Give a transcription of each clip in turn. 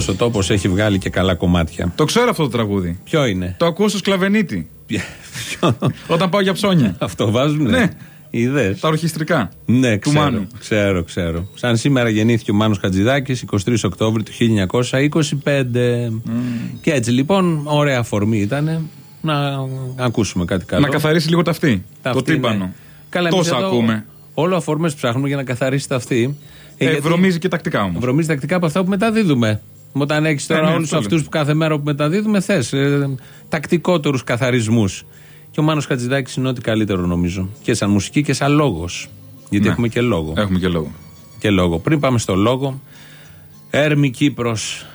Αυτός ο τόπος έχει βγάλει και καλά κομμάτια. Το ξέρω αυτό το τραγούδι. Ποιο είναι; Το ακούω στο Σκλαβενίτη. Ποιο; Όταν πάω για ψώνια. Αυτό βάζουν. Ναι. Είδες. Τα ορχιστρικά. Ναι, Του ξέρω, Μάνου. ξέρω, ξέρω. Σαν σήμερα γεννήθηκε ο Μάνος Χατζηδάκης 23 Οκτώβρη του 1925. Και έτσι λοιπόν, ωραία αφορμή ήταν να ακούσουμε κάτι καλό. Να καθαρίσει λίγο τα αυτή. Τα Το αυτή, ναι. τύμπανο. Καλά, εμείς Τόσα εδώ ακούμε. Όλο αφορμές ψάχνουμε για να καθαρίσει τα αυτή. Ε, γιατί βρωμίζει και τακτικά όμως. βρωμίζει τακτικά από αυτά που μεταδίδουμε. Όταν έχεις τώρα Ε, ναι, όλους αυτό αυτούς λέω. που κάθε μέρα που μεταδίδουμε, θες ε, τακτικότερους καθαρισμούς. Και ο Μάνος Χατζηδάκης είναι ό,τι καλύτερο νομίζω. Και σαν μουσική και σαν λόγος. Γιατί Ναι. έχουμε και λόγο. Έχουμε και λόγο. Και λόγο. Πριν πάμε στο λόγο, Έρμη Κύπρος.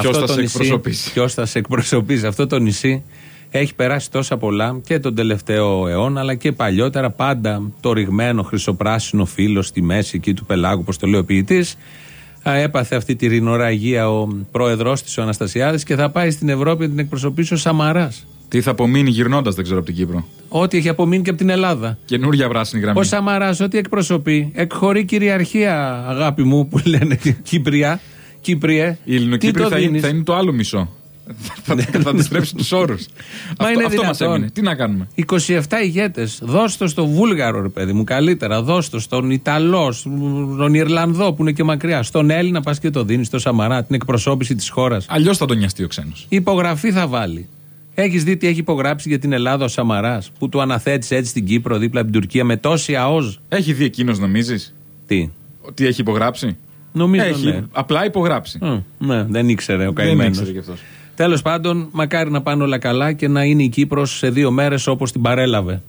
Ποιος θα σε εκπροσωπήσει; Ποιος θα σε εκπροσωπήσει; Αυτό το νησί έχει περάσει τόσα πολλά και τον τελευταίο αιώνα, αλλά και παλιότερα. Πάντα το ρηγμένο χρυσοπράσινο φύλλο στη μέση εκεί του πελάγου, όπως το λέει ο ποιητής. Έπαθε αυτή τη ρινοραγία ο πρόεδρό της, ο Αναστασιάδης, και θα πάει στην Ευρώπη να την εκπροσωπήσει ο Σαμαράς. Τι θα απομείνει γυρνώντας, δεν ξέρω από την Κύπρο; Ό,τι έχει απομείνει και από την Ελλάδα. Καινούργια πράσινη γραμμή. Ο Σαμαράς, ό,τι εκπροσωπεί, εκχωρεί κυριαρχία, αγάπη μου, που λένε Κύπρια. Κύπριε. Η Ελληνοκύπρη Τι το θα, είναι, δίνεις; θα είναι το άλλο μισό. Θα, θα αντιστρέψει τους όρους. Μα αυτό είναι αυτό μας δυνατόν. έμεινε. Τι να κάνουμε; 27 ηγέτες. Δώσ' το στο Βούλγαρο, ρε παιδί μου, καλύτερα. Δώσ' το στον Ιταλό, στον Ιρλανδό που είναι και μακριά. Στον Έλληνα πας και το δίνεις, στο Σαμαρά, την εκπροσώπηση της χώρας. Αλλιώς θα τον νοιαστεί ο ξένος. Υπογραφή θα βάλει. Έχεις δει τι έχει υπογράψει για την Ελλάδα ο Σαμαράς, που του αναθέτησε έτσι στην Κύπρο δίπλα από την Τουρκία με τόση ΑΟΖ; Έχει δει εκείνος, νομίζεις, Τι; ότι έχει υπογράψει; Νομίζω έχει ναι. απλά υπογράψει. Μ, ναι, δεν ήξερε ο Δεν καημένος. ήξερε κι αυτός. Τέλος πάντων, μακάρι να πάνε όλα καλά και να είναι η Κύπρος σε δύο μέρες όπως την παρέλαβε.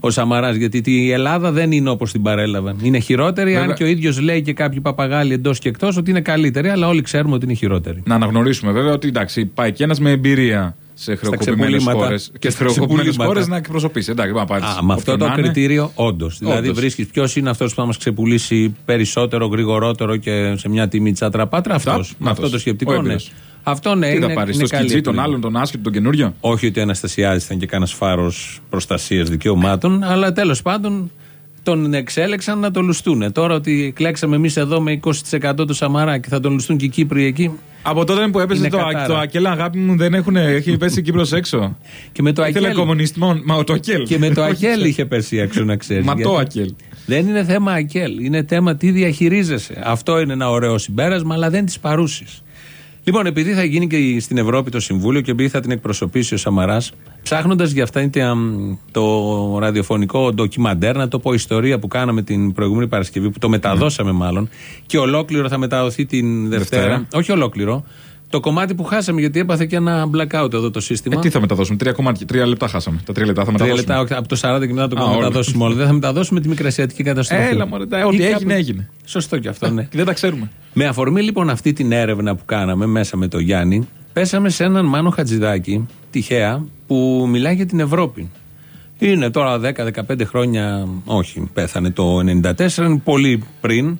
Ο Σαμαράς. Γιατί η Ελλάδα δεν είναι όπως την παρέλαβε. Είναι χειρότερη, Βέβαια. αν και ο ίδιος λέει και κάποιοι παπαγάλοι εντός και εκτός ότι είναι καλύτερη, αλλά όλοι ξέρουμε ότι είναι χειρότερη. Να αναγνωρίσουμε βέβαια ότι εντάξει, πάει και ένας με εμπειρία σε χρεοκοπημένες ξεπουλήματα. χώρες. Και Και στα σε χρεοκοπημένες ξεπουλήματα. χώρες να εκπροσωπήσει. Εντάξει, μα πάρεις Α, με αυτό όποιον το να είναι. κριτήριο, όντως. Δηλαδή, Όντως. βρίσκεις ποιος είναι αυτός που θα μας ξεπουλήσει περισσότερο, γρηγορότερο και σε μια τιμή τσάτρα πάτρα. Αυτός. Ταπ, Με αυτό νάτος. το σκεπτικό, Ο ναι. Έμπειρος. Αυτό ναι, Τι είναι, θα πάρεις, είναι στο καλή σκιτζί τον επιλογή. άλλον, τον άσχετο, τον καινούριο; Όχι ότι ο Αναστασιάδης ήταν και κανένα φάρο προστασίας δικαιωμάτων, αλλά τέλος πάντων τον εξέλεξαν να το λουστούν. Τώρα ότι κλέξαμε εμείς εδώ με 20% του Σαμαρά και θα τον λουστούν και οι Κύπροι εκεί. Από τότε που έπεσε Είναι το, κατάρα. το Ακέλ, αγάπη μου, δεν έχουν, έχει πέσει η Κύπρος έξω. Και με το Ήθελε Ακέλ. κομμουνιστικό. Μα το Ακέλ. Και με το Όχι, Ακέλ είχε πέσει έξω να ξέρεις. Μα το Ακέλ. Δεν είναι θέμα Ακέλ. Είναι θέμα τι διαχειρίζεσαι. Αυτό είναι ένα ωραίο συμπέρασμα, αλλά δεν τη παρούσει. Λοιπόν, επειδή θα γίνει και στην Ευρώπη το Συμβούλιο και επειδή θα την εκπροσωπήσει ο Σαμαράς, ψάχνοντας για αυτά το, το ραδιοφωνικό ντοκιμαντέρ, να το πω ιστορία που κάναμε την προηγούμενη Παρασκευή, που το μεταδώσαμε μάλλον, και ολόκληρο θα μεταδοθεί την Δευτέρα. Δευτέρα. Όχι ολόκληρο. Το κομμάτι που χάσαμε, γιατί έπαθε και ένα blackout εδώ το σύστημα. Ε, τι θα μεταδώσουμε, τρία κομμάτια, τρία λεπτά χάσαμε. Τα τρία λεπτά θα Τρία μεταδώσουμε. λεπτά, όχι, από το 40 και μετά το Α, όλα. μεταδώσουμε όλα. Δεν θα μεταδώσουμε τη μικρασιατική καταστροφή. Έλα, μωρέ, τα- ό,τι Ή έγινε, κάπου- έγινε. Σωστό και αυτό, ναι. Και δεν τα ξέρουμε. Με αφορμή λοιπόν αυτή την έρευνα που κάναμε μέσα με το Γιάννη, πέσαμε σε έναν Μάνο Χατζηδάκη, τυχαία, που μιλάει για την Ευρώπη. Είναι τώρα 10-15 χρόνια, όχι, πέθανε το 94, είναι πολύ πριν.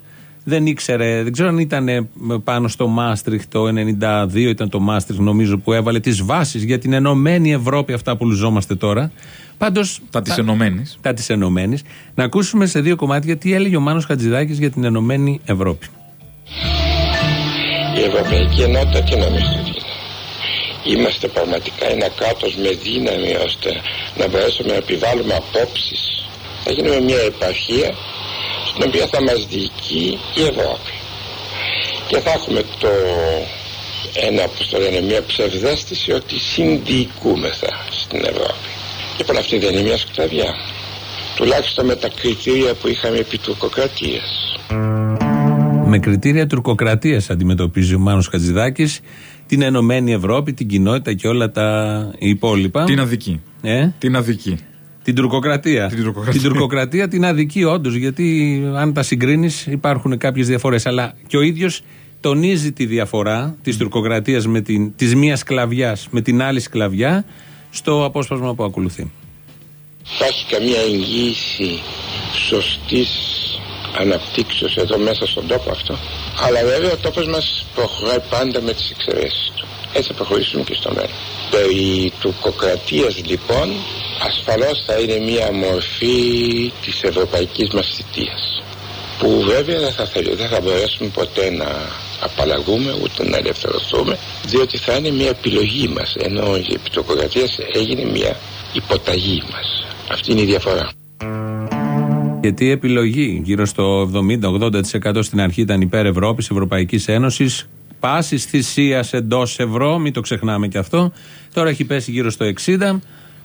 Δεν ήξερε, δεν ξέρω αν ήταν πάνω στο Μάστριχ το 92, ήταν το Μάστριχ νομίζω που έβαλε τις βάσεις για την Ενωμένη Ευρώπη, αυτά που λουζόμαστε τώρα. Πάντως, Τα της ενωμένης. τα της Ενωμένης. Να ακούσουμε σε δύο κομμάτια τι έλεγε ο Μάνος Χατζηδάκης για την Ενωμένη Ευρώπη. Η Ευρωπαϊκή Ενότητα τι νομίζετε ότι είναι; Είμαστε πραγματικά ένα κράτος με δύναμη ώστε να μπορέσουμε να επιβάλλουμε απόψεις. Θα γίνουμε μια επαρχία στην οποία θα μας διοικεί η Ευρώπη. Και θα έχουμε το ένα, όπως το λένε, μια ψευδέστηση ότι συνδιοικούμεθα στην Ευρώπη. Λοιπόν αυτή δεν είναι μια σκλαβιά. Τουλάχιστον με τα κριτήρια που είχαμε επί τουρκοκρατίας. Με κριτήρια τουρκοκρατίας αντιμετωπίζει ο Μάνος Χατζηδάκης την Ενωμένη Ευρώπη, την κοινότητα και όλα τα υπόλοιπα. Την αδική. Ε; Την αδική. Την τουρκοκρατία. Την τουρκοκρατία. την τουρκοκρατία την αδική, όντως, γιατί αν τα συγκρίνεις υπάρχουν κάποιες διαφορές. Αλλά και ο ίδιος τονίζει τη διαφορά της τουρκοκρατίας της μία σκλαβιάς με την άλλη σκλαβιά στο απόσπασμα που ακολουθεί. Υπάρχει καμία εγγύηση σωστής αναπτύξεως εδώ μέσα στον τόπο αυτό. Αλλά βέβαια ο τόπος μας προχωράει πάντα με τις εξαιρέσεις του. Έτσι θα προχωρήσουμε και στο μέλλον. Περί τουρκοκρατίας λοιπόν ασφαλώς θα είναι μια μορφή της ευρωπαϊκής μας θητείας. που βέβαια δεν θα, δεν θα μπορέσουμε ποτέ να απαλλαγούμε ούτε να ελευθερωθούμε διότι θα είναι μια επιλογή μας ενώ η επιτοκοκρατία έγινε μια υποταγή μας. Αυτή είναι η διαφορά. Γιατί η επιλογή; Γύρω στο 70-80% στην αρχή ήταν υπέρ Ευρώπης, Ευρωπαϊκής Ένωσης. Πάσης θυσίας εντός ευρώ, μην το ξεχνάμε και αυτό. Τώρα έχει πέσει γύρω στο 60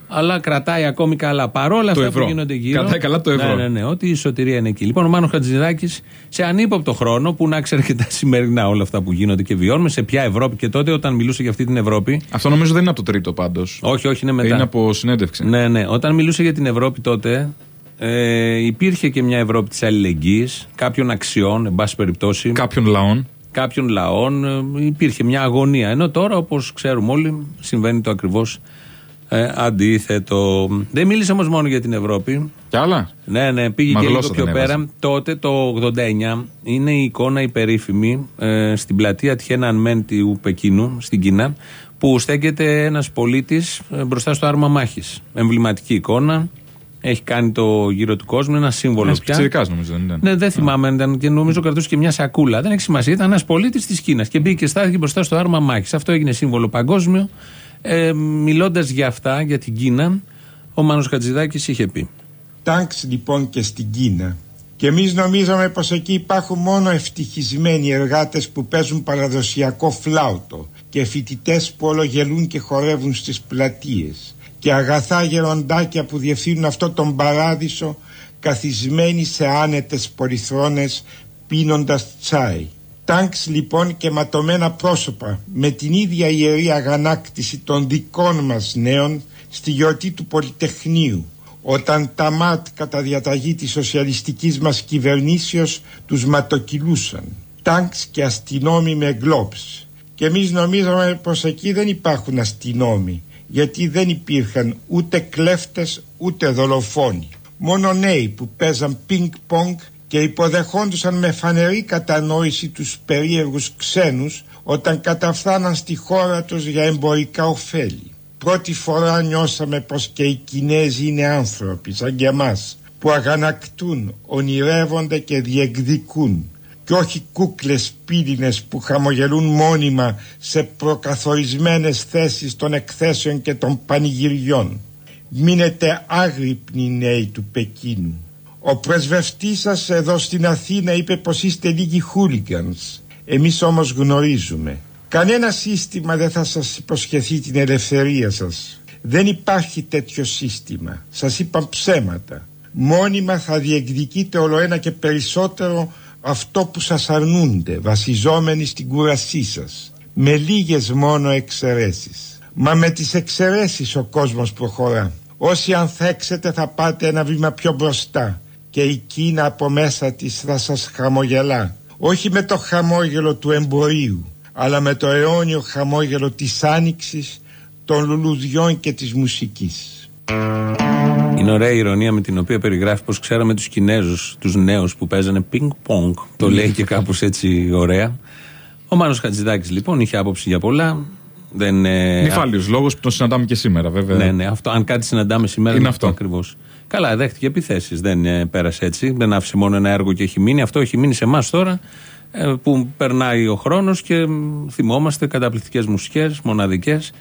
αλλά κρατάει ακόμη καλά. Παρόλα αυτά που γίνονται γύρω. Κρατάει καλά το ευρώ. Ναι, ναι, ναι, ότι η σωτηρία είναι εκεί. Λοιπόν, ο Μάνος Χατζηδάκης σε ανύποπτο χρόνο που να ξέρει και τα σημερινά όλα αυτά που γίνονται και βιώνουμε, σε ποια Ευρώπη και τότε όταν μιλούσε για αυτή την Ευρώπη. Αυτό νομίζω δεν είναι από το τρίτο πάντως. Όχι, όχι, είναι μετά. Είναι από συνέντευξη. Ναι, ναι. Όταν μιλούσε για την Ευρώπη τότε, ε, υπήρχε και μια Ευρώπη της αλληλεγγύης, κάποιων αξιών, εν πάση περιπτώσει. Κάποιων λαών. Κάποιων λαών. Ε, υπήρχε μια αγωνία. Ενώ τώρα, όπως ξέρουμε όλοι, συμβαίνει το ακριβώς ε, αντίθετο. Δεν μίλησε όμως μόνο για την Ευρώπη. Κι άλλα; Ναι, ναι, πήγε και λίγο πιο πέρα. Τότε το 89 είναι η εικόνα υπερήφημη ε, στην πλατεία Τιέναν Μεν του Πεκίνου, στην Κίνα, που στέκεται ένας πολίτης ε, μπροστά στο άρμα μάχης. Εμβληματική εικόνα. Έχει κάνει το γύρο του κόσμου, ένα σύμβολο ένας πια. Ένας νομίζω δεν ήταν. Ναι, δεν θυμάμαι, ήταν και νομίζω κρατούσε και μια σακούλα. Δεν έχει σημασία. Ήταν ένας πολίτης της Κίνας και μπήκε και στάθηκε μπροστά στο άρμα μάχης. Αυτό έγινε σύμβολο παγκόσμιο. Ε, Μιλώντας για αυτά, για την Κίνα, ο Μάνος Χατζηδάκης είχε πει. Τάγκς λοιπόν και στην Κίνα. Και εμείς νομίζαμε πως εκεί υπάρχουν μόνο ευτυχισμένοι εργάτες που παίζουν παραδοσιακό φλάουτο και φοιτητές που όλο γελούν και χορεύουν στις πλατείες και αγαθά γεροντάκια που διευθύνουν αυτό τον παράδεισο καθισμένοι σε άνετες πολυθρόνες πίνοντας τσάι. Τάγκς λοιπόν και ματωμένα πρόσωπα με την ίδια ιερή αγανάκτηση των δικών μας νέων στη γιορτή του Πολυτεχνείου όταν τα ΜΑΤ κατά διαταγή της σοσιαλιστικής μας κυβερνήσεως τους ματοκυλούσαν. Τάγκς και αστυνόμοι με γκλόψ. Και εμείς νομίζαμε πως εκεί δεν υπάρχουν αστυνόμοι γιατί δεν υπήρχαν ούτε κλέφτες ούτε δολοφόνοι. Μόνο νέοι που παίζαν πινκ-πονγκ και υποδεχόντουσαν με φανερή κατανόηση τους περίεργους ξένους όταν καταφθάναν στη χώρα τους για εμπορικά ωφέλη. Πρώτη φορά νιώσαμε πως και οι Κινέζοι είναι άνθρωποι σαν και εμάς που αγανακτούν, ονειρεύονται και διεκδικούν και όχι κούκλες πύληνες που χαμογελούν μόνιμα σε προκαθορισμένες θέσεις των εκθέσεων και των πανηγυριών. Μείνετε άγρυπνοι νέοι του Πεκίνου. Ο πρεσβευτής σας εδώ στην Αθήνα είπε πως είστε λίγοι χούλιγκανς. Εμείς όμως γνωρίζουμε. Κανένα σύστημα δεν θα σας υποσχεθεί την ελευθερία σας. Δεν υπάρχει τέτοιο σύστημα. Σας είπαν ψέματα. Μόνιμα θα διεκδικείτε όλο ένα και περισσότερο αυτό που σας αρνούνται βασιζόμενοι στην κουρασή σας. Με λίγες μόνο εξαιρέσεις. Μα με τις εξαιρέσεις ο κόσμος προχωρά. Όσοι ανθέξετε θα πάτε ένα βήμα πιο μπροστά και η Κίνα από μέσα της θα σας χαμογελά. Όχι με το χαμόγελο του εμπορίου, αλλά με το αιώνιο χαμόγελο της άνοιξης, των λουλουδιών και της μουσικής. Είναι ωραία η ηρωνία με την οποία περιγράφει πως ξέραμε τους Κινέζους, τους νέους που παίζανε πινκ-πονγκ. Το λέει και κάπως έτσι ωραία. Ο Μάνος Χατζηδάκης λοιπόν είχε άποψη για πολλά. Δεν, Νυφάλιος λόγος που τον συναντάμε και σήμερα βέβαια. Ναι, ναι, αυτό, αν κάτι συναντάμε σήμερα είναι αυτό ακριβώς. Καλά, δέχτηκε επιθέσεις. Δεν ε, πέρασε έτσι. Δεν άφησε μόνο ένα έργο και έχει μείνει. Αυτό έχει μείνει σε εμάς τώρα ε, που περνάει ο χρόνος και θυμόμαστε καταπληκτικές μουσικές, μοναδικές.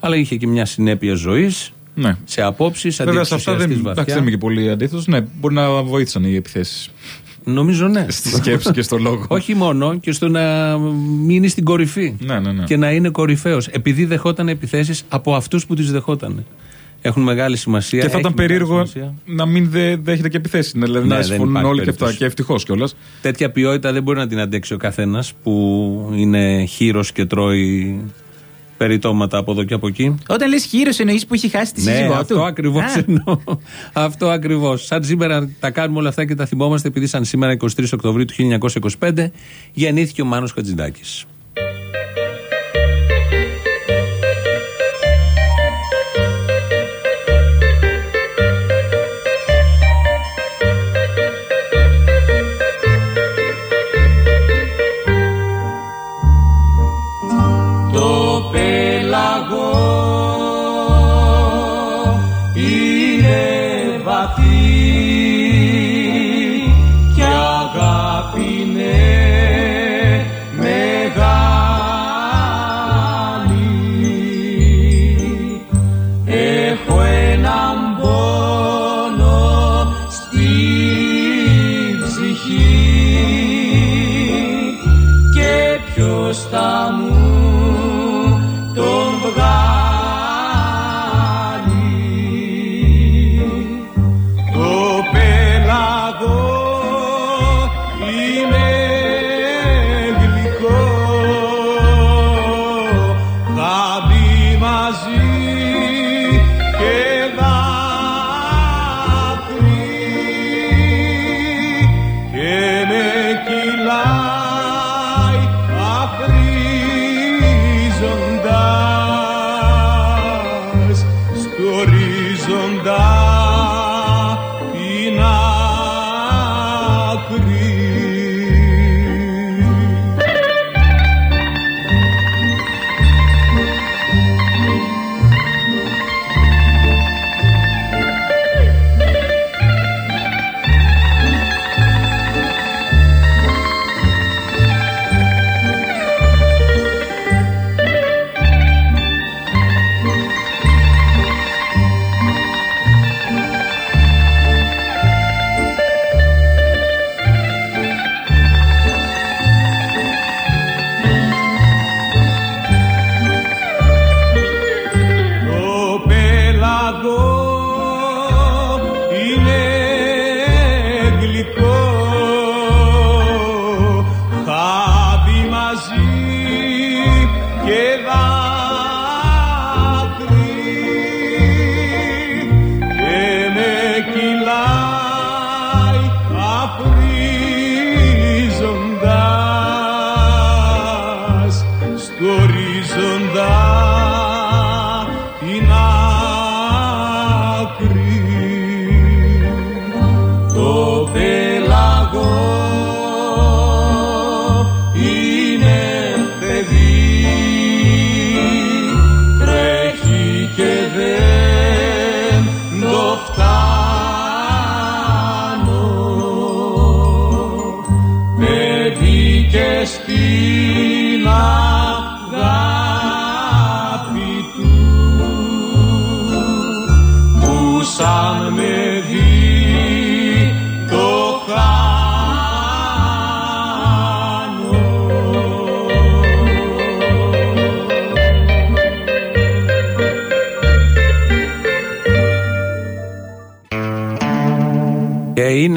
Αλλά είχε και μια συνέπεια ζωής. Ναι. Σε απόψεις, Βέβαια, σε αυτά δεν είμαι και πολύ αντίθετος. Ναι, μπορεί να βοήθησαν οι επιθέσεις. Νομίζω ναι. Στη σκέψη και στο λόγο. Όχι μόνο, και στο να μείνει στην κορυφή. Ναι, ναι, ναι. Και να είναι κορυφαίος. Επειδή δεχόταν επιθέσεις από αυτούς που τις δεχόταν έχουν μεγάλη σημασία. Και θα ήταν περίεργο να μην δε, δέχεται και επιθέσεις. Δηλαδή ναι, να συμφωνούν όλοι και αυτά. Και ευτυχώς κιόλας. Τέτοια ποιότητα δεν μπορεί να την αντέξει ο καθένας που είναι χείρος και τρώει περιτώματα από εδώ και από εκεί. Όταν λες χείρος, εννοείς που έχει χάσει τη ναι, σύζυγό αυτό του. Ακριβώς εννοώ. αυτό ακριβώς. Σαν σήμερα τα κάνουμε όλα αυτά και τα θυμόμαστε επειδή σαν σήμερα 23 Οκτωβρίου του 1925 γεννήθηκε ο Μάνος Χατζηδάκης. You.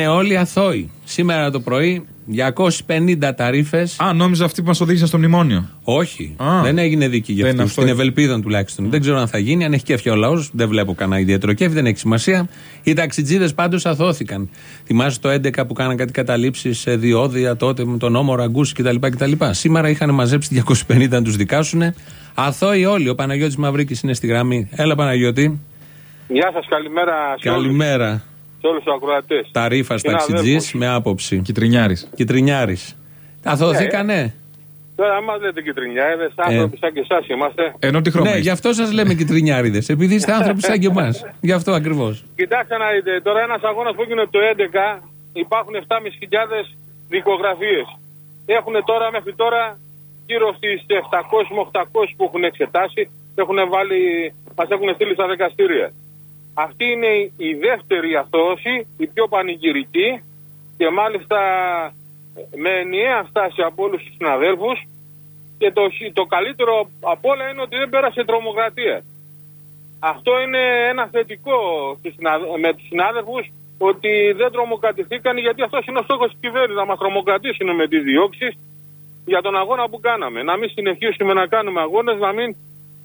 Είναι όλοι αθώοι. Σήμερα το πρωί 250 ταρήφε. Α, νόμιζα αυτοί που μας οδήγησαν στο μνημόνιο. Όχι. Δεν έγινε δίκη για αυτούς. Στην Ευελπίδα τουλάχιστον. Δεν ξέρω αν θα γίνει, αν έχει κέφια ο λαός. Δεν βλέπω κανένα ιδιαίτερο κέφι, δεν έχει σημασία. Οι ταξιτζίδες πάντως αθώθηκαν. Θυμάσαι το 11 που κάναν κάτι καταλήψεις σε διόδια τότε με τον νόμο Ραγκούση κτλ, κτλ. Σήμερα είχαν μαζέψει 250 να τους δικάσουν. Αθώοι όλοι. Ο Παναγιώτης Μαυρίκης είναι στη γραμμή. Έλα Παναγιώτη. Γεια σας, καλημέρα. Καλημέρα σε όλους τους ακροατές. Τα ρήφα ταξιτζή με άποψη. Κιτρινιάρης. Κιτρινιάρης. Αθώθηκανε. Ναι, Τώρα, άμα λέτε κυτρινιάριδε, άνθρωποι ε. σαν και εσάς είμαστε. Ενώ τη Ναι, γι' αυτό σας λέμε κυτρινιάριδε. Επειδή είστε άνθρωποι σαν και εμάς. Γι' αυτό ακριβώς. Κοιτάξτε να δείτε, τώρα ένας αγώνας που έγινε το 2011 υπάρχουν 7.500 δικογραφίες. Έχουν τώρα μέχρι τώρα γύρω στις 700 με 800 που έχουν εξετάσει. Έχουν βάλει, μας έχουν στείλει στα δικαστήρια. Αυτή είναι η δεύτερη αθώωση, η πιο πανηγυρική και μάλιστα με ενιαία στάση από όλους τους συναδέλφους. Και το, το καλύτερο από όλα είναι ότι δεν πέρασε τρομοκρατία. Αυτό είναι ένα θετικό με τους συνάδελφους ότι δεν τρομοκρατηθήκαν γιατί αυτός είναι ο στόχος της κυβέρνησης. Να μας τρομοκρατήσουν με τις διώξεις για τον αγώνα που κάναμε. Να μην συνεχίσουμε να κάνουμε αγώνες, να μην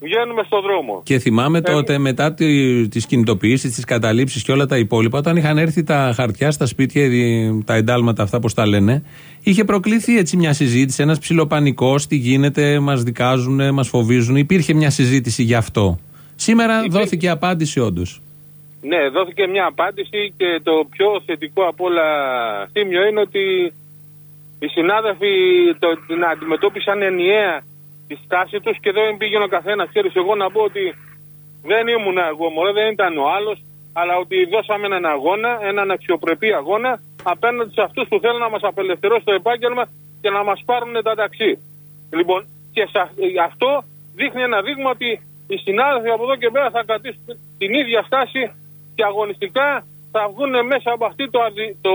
βγαίνουμε στον δρόμο. Και θυμάμαι ε, τότε, μετά τις κινητοποιήσεις, τις καταλήψεις και όλα τα υπόλοιπα, όταν είχαν έρθει τα χαρτιά στα σπίτια, τα εντάλματα αυτά, πώς τα λένε, είχε προκληθεί έτσι μια συζήτηση, ένας ψηλοπανικό, τι γίνεται, μας δικάζουν, μας φοβίζουν. Υπήρχε μια συζήτηση γι' αυτό. Σήμερα δόθηκε απάντηση όντως. Ναι, δόθηκε μια απάντηση και το πιο θετικό από όλα θύμιο είναι ότι οι συνάδελφοι το, την αντιμετώπισαν ενιαία τη στάση τους και δεν πήγαινε ο καθένας. Ξέρεις, εγώ να πω ότι δεν ήμουν εγώ, μωρέ, δεν ήταν ο άλλος, αλλά ότι δώσαμε έναν αγώνα, έναν αξιοπρεπή αγώνα απέναντι σε αυτούς που θέλουν να μας απελευθερώσουν το επάγγελμα και να μας πάρουν τα ταξί. Λοιπόν, και αυτό δείχνει ένα δείγμα ότι οι συνάδελφοι από εδώ και πέρα θα κρατήσουν την ίδια στάση και αγωνιστικά θα βγουν μέσα από αυτή το,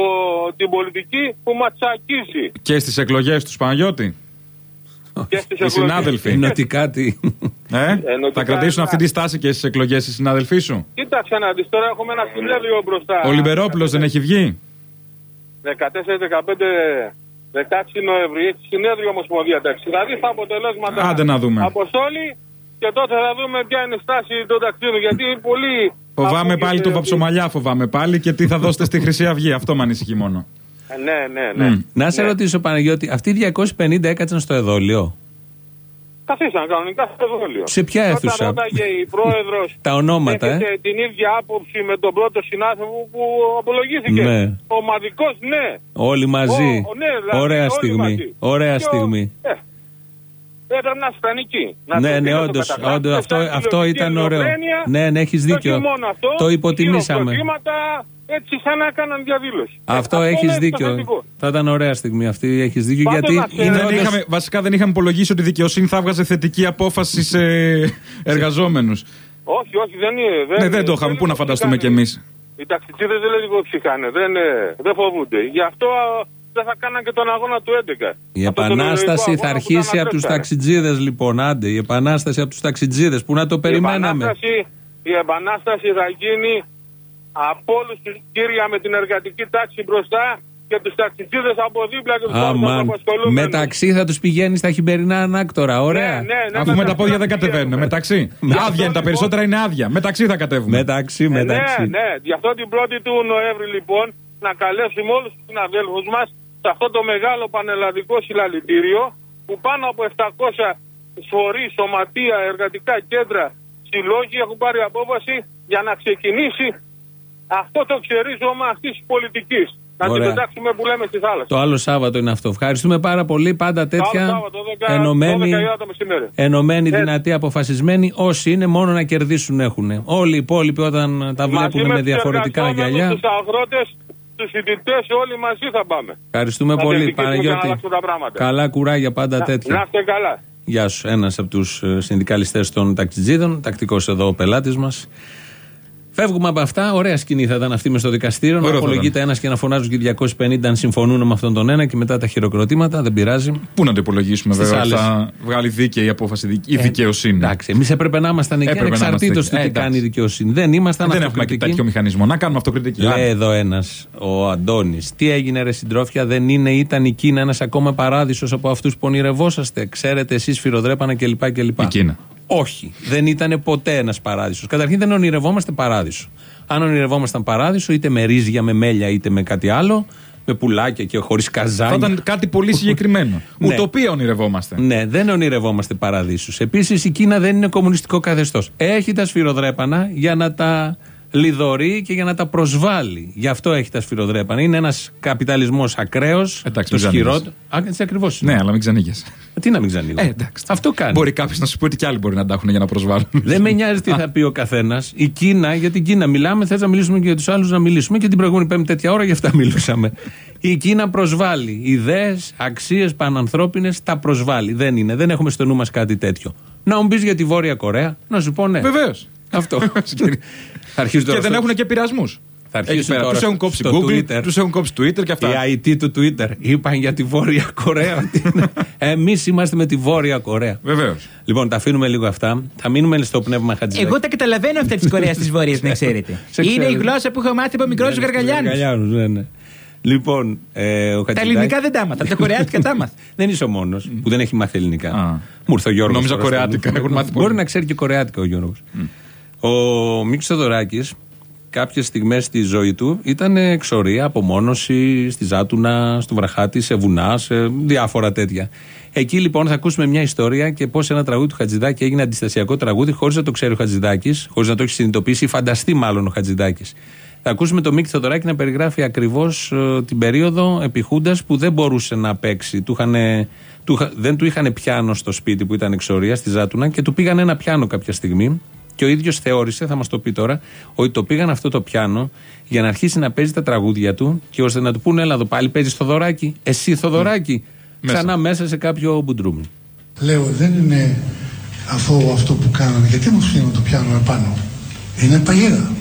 την πολιτική που μας τσακίζει. Και στις εκλογές τους Παναγιώτη. Και στις Οι συνάδελφοι. Ενωτικά τι; Ε, Ενωτικά, θα κρατήσουν ναι. αυτή τη στάση και στις εκλογές οι συνάδελφοί σου; Κοίταξε να δεις, τώρα έχουμε ένα συνέδριο μπροστά. Ο Λιμπερόπουλος δεν έχει βγει; 14, 15, 16 Νοεμβρίου έχει συνέδριο Ομοσπονδία τάξη. Δηλαδή τα αποτελέσματα. Άντε να δούμε. Αποστόλη και τότε θα δούμε ποια είναι η στάση των ταξίδων. Γιατί είναι πολύ. Φοβάμαι ακούγεται πάλι το ότι- βαψομαλιά, φοβάμαι πάλι και τι θα δώσετε στη Χρυσή Αυγή. Αυτό με ανησυχεί μόνο. Ε, Ναι, ναι, ναι. Μμ. Να σε Ναι. ρωτήσω, Παναγιώτη, αυτοί οι 250 έκατσαν στο εδόλιο; Καθίσαν κανονικά στο εδόλιο. Σε ποια αίθουσα; Όταν ρώταγε η πρόεδρος. Τα ονόματα, ε. την ίδια άποψη με τον πρώτο συνάδελφο που απολογήθηκε; Ναι. Ομαδικό, ναι. Όλοι μαζί. Ο- ο- ναι, δηλαδή, Ωραία όλοι στιγμή. μαζί. Ωραία Και ο- στιγμή. ε, Έπρεπε να ήταν εκεί. Να Ναι, το ναι, πει, να το όντως. καταγράψει. Αυτό, Σαν αυτό τηλεοπτική ήταν ωραίο. ελληνοφρένεια. Ναι, ναι, έχεις Και δίκιο. όχι μόνο αυτό, Το υποτιμήσαμε. Χειροκροτήματα, Έτσι σαν να έκαναν διαδήλωση. Αυτό Ε, έχεις είναι δίκιο. υποθετικό. Θα ήταν ωραία στιγμή αυτή. Έχεις δίκιο. Πάντως γιατί να ξέρετε, είναι Δεν όντως- είχαμε, βασικά δεν είχαμε υπολογίσει ότι η δικαιοσύνη θα βγάζει θετική απόφαση σε εργαζόμενους. Όχι, όχι, δεν είναι. Δεν, Ναι, δεν το είχαμε. Πού να φανταστούμε κι εμείς. Οι ταξιτζίδες δεν λίγο ψυχάνες. Δεν, ε, δεν φοβούνται. Γι' αυτό α, δεν θα κάναν και τον αγώνα του 11. Η Αυτό τον επανάσταση ειρηνικό θα αγώνα που αρχίσει τα από τους ανατρέψανε. ταξιτζίδες, λοιπόν. Άντε, η επανάσταση από τους ταξιτζίδες που να το Η περιμέναμε. επανάσταση, η επανάσταση θα γίνει από όλους του κύρια με την εργατική τάξη μπροστά και τους ταξιτζίδες από δίπλα και τους Αμάν. απασχολούμενους. Μεταξύ θα τους πηγαίνει στα χειμερινά ανάκτορα. Ωραία. Ναι, ναι, ναι, Αφού με τα μεταξύ πόδια θα δεν κατεβαίνουν. πηγαίνουμε. Μεταξύ. Με Άδεια αυτό, είναι τα λοιπόν, περισσότερα είναι άδεια. Μεταξύ θα κατέβουμε. Μεταξύ, Ε, μεταξύ. Ναι, ναι. Γι' αυτό την 1η του Νοέμβρη λοιπόν να καλέσουμε όλους τους συναδέλφους μας σε αυτό το μεγάλο πανελλαδικό συλλαλητήριο που πάνω από 700 φορεί, σωματεία, εργατικά κέντρα, συλλόγοι έχουν πάρει απόφαση για να ξεκινήσει αυτό το ξερίζωμα αυτή τη πολιτική. Να την Ωραία. πετάξουμε που λέμε στη θάλασσα. Το άλλο Σάββατο είναι αυτό. Ευχαριστούμε πάρα πολύ. Πάντα Το άλλο τέτοια Σάββατο, 12 ενωμένοι, 12 η ώρα το μεσημέρι. ενωμένοι Έτσι. δυνατοί, αποφασισμένοι. Όσοι είναι μόνο να κερδίσουν έχουν. Όλοι οι υπόλοιποι όταν τα βλέπουν με διαφορετικά γυαλιά. Τους αγρότες, τους φοιτητές, όλοι μαζί θα πάμε. Ευχαριστούμε Να πολύ, διεκδικήσουμε και να Παναγιώτη. αλλάξουμε τα πράγματα. Καλά κουράγια πάντα Να τέτοια. είστε καλά. Γεια σου, ένας από τους συνδικαλιστές των ταξιτζίδων, τακτικός εδώ ο πελάτης μας. Φεύγουμε από αυτά. Ωραία σκηνή θα ήταν αυτή μες στο δικαστήριο. να Ωραίο θα απολογείται ένας και να φωνάζουν και 250 αν συμφωνούν με αυτόν τον ένα και μετά τα χειροκροτήματα. Δεν πειράζει. Πού να το υπολογίσουμε Στις βέβαια. άλλες. Θα βγάλει δίκαιη απόφαση δικ- η δικαιοσύνη. Εντάξει, εμείς έπρεπε να ήμασταν εκεί Έπρεπε να είμαστε ανεξαρτήτως εκεί. του Ε, τι εντάξει. κάνει η δικαιοσύνη. Δεν ήμασταν Δεν έχουμε και αυτοκριτικοί. τέτοιο μηχανισμό. Να κάνουμε αυτοκριτική. Λέει Άντε. εδώ ένας, ο Αντώνης. Τι έγινε, ρε συντρόφια, δεν είναι, ήταν η Κίνα ένας ακόμα παράδεισος από αυτούς που ονειρευόσαστε. Ξέρετε εσείς, φυροδρέπανα κλπ. κλπ. Η Κίνα. Όχι, δεν ήταν ποτέ ένας παράδεισος. Καταρχήν δεν ονειρευόμαστε παράδεισο. Αν ονειρευόμασταν παράδεισο, είτε με ρύζια, με μέλια, είτε με κάτι άλλο, με πουλάκια και χωρίς Θα καζάνια. ήταν κάτι πολύ συγκεκριμένο. Ναι. Ουτοπία ονειρευόμαστε. Ναι, δεν ονειρευόμαστε παραδείσου. Επίσης, η Κίνα δεν είναι κομμουνιστικό καθεστώς. Έχει τα σφυροδρέπανα για να τα λιδωρεί και για να τα προσβάλλει. Γι' αυτό έχει τα σφυροδρέπανα. Είναι ένας καπιταλισμός ακραίος. Εντάξει, Το μην ξανοίγεσαι. σχηρότερο. Α, έτσι ακριβώς. Ναι, αλλά μην ξανοίγεσαι. Τι να μην ξανοίγω. Ε, εντάξει. Αυτό κάνει. Μπορεί κάποιος να σου πει ότι κι άλλοι μπορεί να τα έχουν για να προσβάλλουν. Δεν με νοιάζει τι θα πει ο καθένας. Η Κίνα, για την Κίνα μιλάμε, θες να μιλήσουμε και για τους άλλους να μιλήσουμε. Και την προηγούμενη Πέμπτη τέτοια ώρα γι' αυτά μιλούσαμε. Η Κίνα προσβάλλει. Ιδέες, αξίες πανανθρώπινες τα προσβάλλει. Δεν είναι. Δεν έχουμε στο νου μας κάτι τέτοιο. Να μου πεις για τη Βόρεια Κορέα, να σου πω ναι. Βεβαίως. Αυτό. Αρχίζω τώρα Και δεν στο- έχουν και πειρασμούς. Θα αρχίσουν τώρα Τους έχουν κόψει στο Google, Twitter. τους έχουν κόψει Twitter και αυτά. Οι IT του Twitter είπαν για τη Βόρεια Κορέα. Εμείς είμαστε με τη Βόρεια Κορέα. Βεβαίως. Λοιπόν, τα αφήνουμε λίγο αυτά. Θα μείνουμε στο πνεύμα Χατζηδάκη. Εγώ τα καταλαβαίνω αυτά της Κορέας της Βόρειας, να ξέρετε. Σε Είναι ξέρω. η γλώσσα που έχω μάθει από μικρός Γαργαλιάνου. Γαργαλιάνους, ναι, ναι. Λοιπόν, ε, ο Τα Χατζηδάκης- ελληνικά δεν τα μάθα. Τα κορεάτικα τα μάθα. Δεν είσαι ο μόνος που δεν έχει μάθει ελληνικά. Α. Μου ήρθε ο Γιώργος. Νόμιζα κορεάτικα, έχουν μάθει Μπορεί πολύ. να ξέρει και κορεάτικα ο Γιώργος. Ο Μίξ Θεοδωράκης κάποιες στιγμές στη ζωή του ήταν εξορία, απομόνωση, στη Ζάτουνα, στο Βραχάτη, σε βουνά, σε διάφορα τέτοια. Εκεί λοιπόν θα ακούσουμε μια ιστορία και πώς ένα τραγούδι του Χατζηδάκη έγινε αντιστασιακό τραγούδι χωρίς να το ξέρει ο Χατζηδάκης, χωρίς να το έχει συνειδητοποιήσει ή φανταστεί μάλλον ο Χατζηδάκης. Θα ακούσουμε τον Μίκη Θεοδωράκη να περιγράφει ακριβώς την περίοδο επιχούντας που δεν μπορούσε να παίξει. Του είχανε- του είχα- δεν του είχαν πιάνο στο σπίτι που ήταν εξορία στη Ζάτουνα και του πήγαν ένα πιάνο κάποια στιγμή. Και ο ίδιος θεώρησε, θα μας το πει τώρα, ότι το πήγαν αυτό το πιάνο για να αρχίσει να παίζει τα τραγούδια του και ώστε να του πούνε: Έλα εδώ πάλι παίζεις Θοδωράκι. Εσύ Θοδωράκι. Μέσα. Ξανά μέσα σε κάποιο μπουντρούμι. Λέω δεν είναι αθώο αυτό που κάνανε. Γιατί μου στείλουν το πιάνο επάνω. Είναι παγίδα.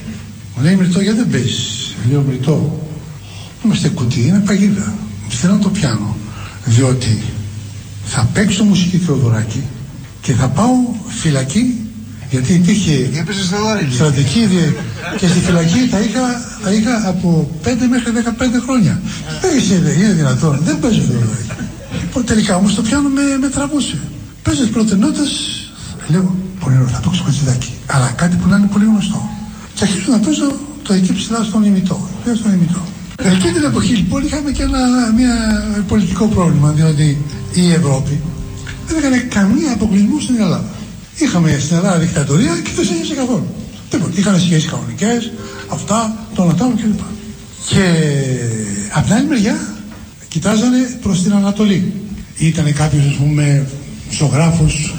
Μου λέει Μυρτώ γιατί δεν παίζεις; Λέω Μυρτώ. Είμαστε κουτί, είναι παγίδα. Μου στείλαν το πιάνο. Διότι θα παίξω μουσική Θεοδωράκη και θα πάω φυλακή γιατί υπήρχε στρατική και στη φυλακή τα είχα, τα είχα από 5 μέχρι 15 χρόνια. Δεν είναι δυνατόν, δεν παίζω Θεοδωράκη. Λοιπόν, τελικά όμως το πιάνω με, με τραβούσε. Παίζεις πρώτη νότες, λέω, πολύ ωραία, θα το χατζηδάκι. Αλλά κάτι που να είναι πολύ γνωστό. Και αρχίζω να παίζω το εκεί ψηλά στον ημιτό. Στον ημιτό. Εκείνη την εποχή λοιπόν είχαμε και ένα μια πολιτικό πρόβλημα, διότι η Ευρώπη δεν έκανε καμία αποκλεισμό στην Ελλάδα. Είχαμε στην Ελλάδα δικτατορία και δεν σε καθόλου. Τίποτα. Είχαν σχέσεις κανονικές, αυτά, το Νατάλο κλπ. Και από την άλλη μεριά κοιτάζανε προς την Ανατολή. Ήταν κάποιος, ας πούμε, ζωγράφος